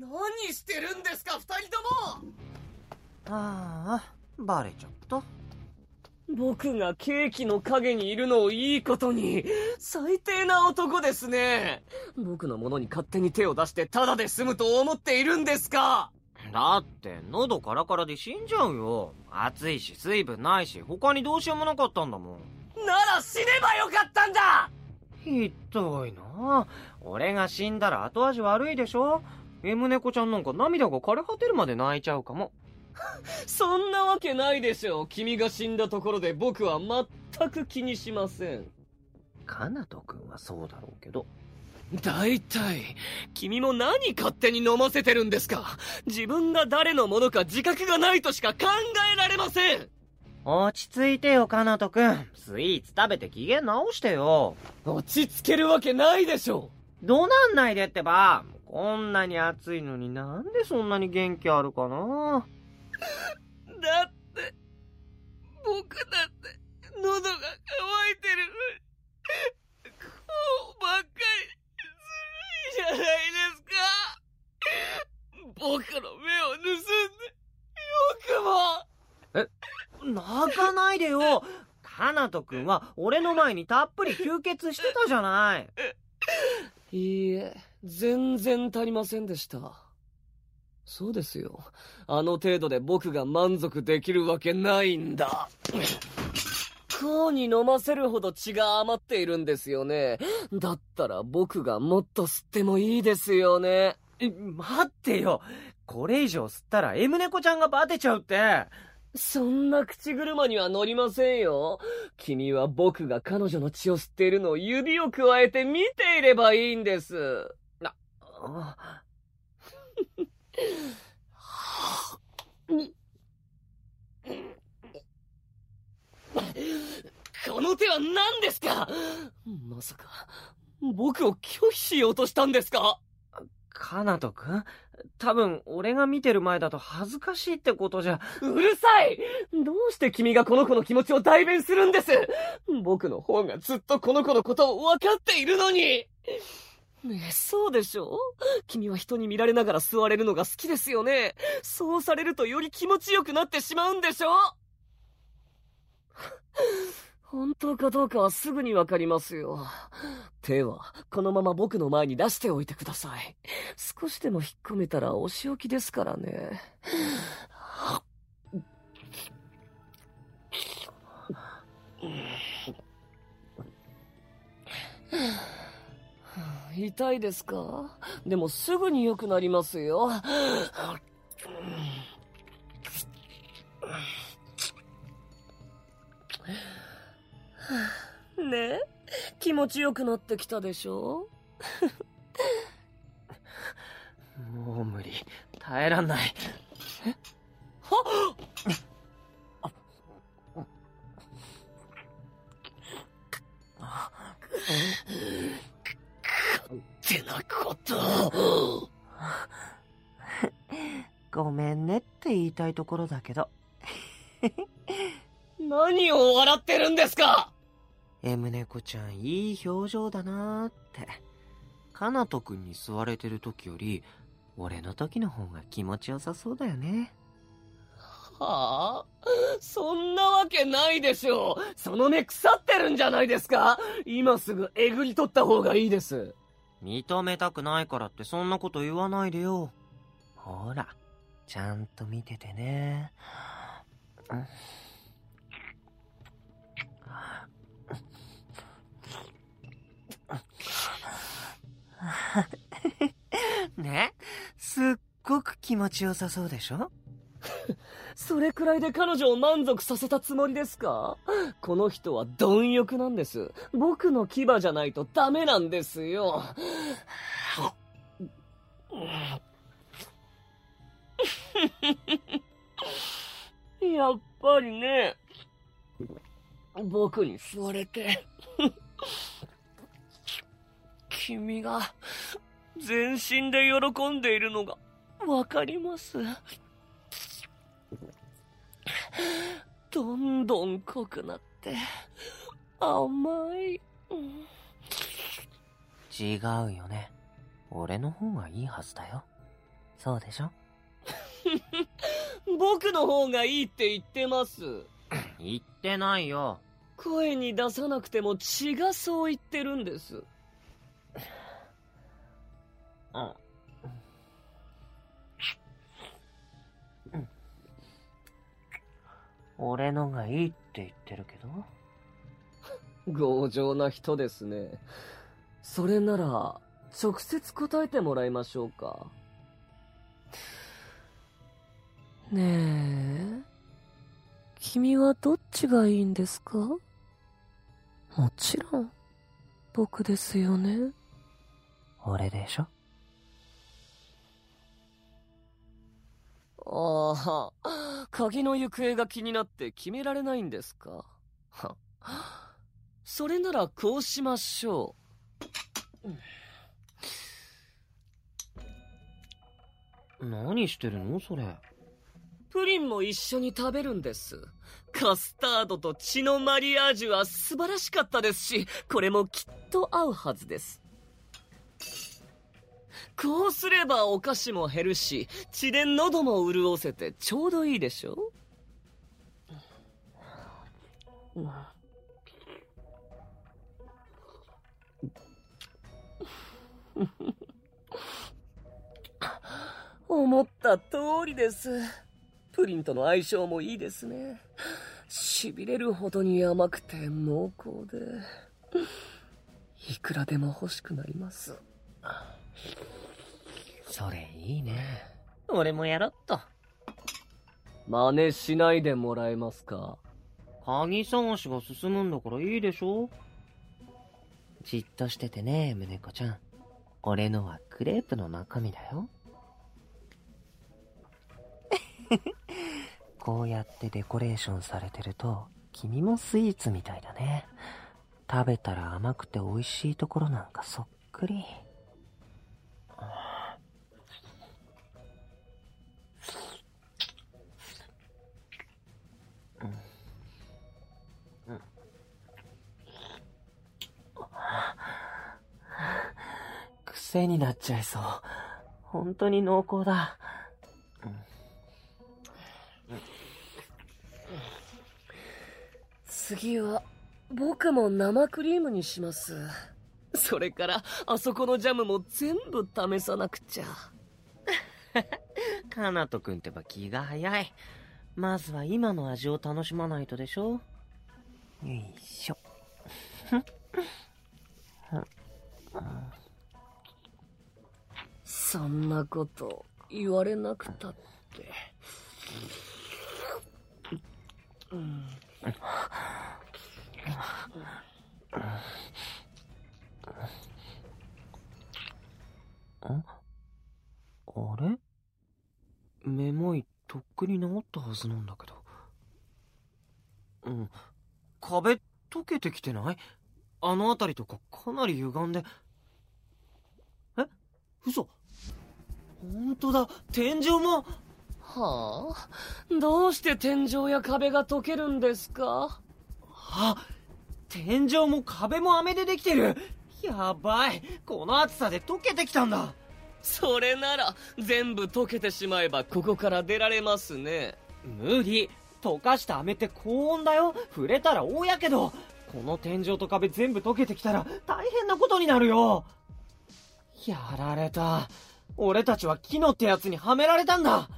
何してるんですか二人ともああ、バレちゃった。僕がケーキの影にいるのをいいことに、最低な男ですね。僕のものに勝手に手を出してタダで済むと思っているんですかだって、喉カラカラで死んじゃうよ。暑いし、水分ないし、他にどうしようもなかったんだもん。なら死ねばよかったんだひどいな俺が死んだら後味悪いでしょ M 猫ちゃんなんか涙が枯れ果てるまで泣いちゃうかも。そんなわけないでしょ。君が死んだところで僕は全く気にしません。カナト君はそうだろうけど。大体、君も何勝手に飲ませてるんですか自分が誰のものか自覚がないとしか考えられません落ち着いてよ、カナト君。スイーツ食べて機嫌直してよ。落ち着けるわけないでしょどなんないでってば。こんなに暑いのになんでそんなに元気あるかな？だって、僕だって喉が渇いてる。こうばっかりずるいじゃないですか。僕の目を盗んで、よくも。え、泣かないでよ。カナト君は俺の前にたっぷり吸血してたじゃない。いいえ、全然足りませんでした。そうですよ。あの程度で僕が満足できるわけないんだ。こうに飲ませるほど血が余っているんですよね。だったら僕がもっと吸ってもいいですよね。待ってよ。これ以上吸ったら M 猫ちゃんがバテちゃうって。そんな口車には乗りませんよ。君は僕が彼女の血を吸っているのを指を加えて見ていればいいんです。この手は何ですか？まさか、僕を拒否しようとしたんですか？カナト君？多分、俺が見てる前だと恥ずかしいってことじゃ。うるさい！どうして君がこの子の気持ちを代弁するんです？僕の方がずっとこの子のことを分かっているのにね、そうでしょ？君は人に見られながら座れるのが好きですよね。そうされるとより気持ちよくなってしまうんでしょ？本当かどうかはすぐにわかりますよ。手は、このまま僕の前に出しておいてください。少しでも引っ込めたらお仕置きですからね。痛いですか？でもすぐに良くなりますよ。ね？え、気持ちよくなってきたでしょ？もう無理。耐えらんない。え？はっってなこと。ごめんねって言いたいところだけど。何を笑ってるんですか ?M 猫ちゃんいい表情だなーって。かなとくんに座れてる時より、俺の時の方が気持ちよさそうだよね。はあ？そんなわけないでしょう。その目腐ってるんじゃないですか今すぐえぐり取った方がいいです。認めたくないからってそんなこと言わないでよ。ほら、ちゃんと見ててね。ね？すっごく気持ちよさそうでしょ？それくらいで彼女を満足させたつもりですか？この人は貪欲なんです。僕の牙じゃないとダメなんですよ。やっぱりね、僕に座れて、君が全身で喜んでいるのがわかります。どんどん濃くなって、甘い。違うよね。俺の方がいいはずだよ。そうでしょ？僕の方がいいって言ってます。言ってないよ。声に出さなくても血がそう言ってるんです。あ俺のがいいって言ってるけど強情な人ですね。それなら、直接答えてもらいましょうか。ねえ、君はどっちがいいんですか？もちろん、僕ですよね。俺でしょ？ああ、鍵の行方が気になって決められないんですか？は それならこうしましょう何してるの？それ。プリンも一緒に食べるんです。カスタードと血のマリアージュは素晴らしかったですし、これもきっと合うはずです。こうすればお菓子も減るし、血で喉も潤せてちょうどいいでしょ？思った通りです。プリンとの相性もいいですね。痺れるほどに甘くて濃厚で、いくらでも欲しくなります。それいいね。俺もやろっと。真似しないでもらえますか？鍵探しが進むんだからいいでしょじっとしててね、胸子ちゃん。俺のはクレープの中身だよ。こうやってデコレーションされてると、君もスイーツみたいだね。食べたら甘くて美味しいところなんかそっくり。癖になっちゃいそう。本当に濃厚だ。次は、僕も生クリームにします。それから、あそこのジャムも全部試さなくちゃ。かなとくんってば気が早い。まずは今の味を楽しまないとでしょよいしょ。そんなこと言われなくたって。うん。あれめまいとっくに治ったはずなん。だけど。うん。壁溶けてきてないあの辺りとかかなり歪ん。で。え嘘ほんとだ。天井も。はあ。どうして天井や壁が溶けるんですか？あ天井も壁も飴でできてる。やばい。この暑さで溶けてきたんだ。それなら全部溶けてしまえばここから出られますね。無理。溶かした飴って高温だよ。触れたら大やけど。この天井と壁全部溶けてきたら大変なことになるよ。やられた俺たちは木のってやつにはめられたんだ。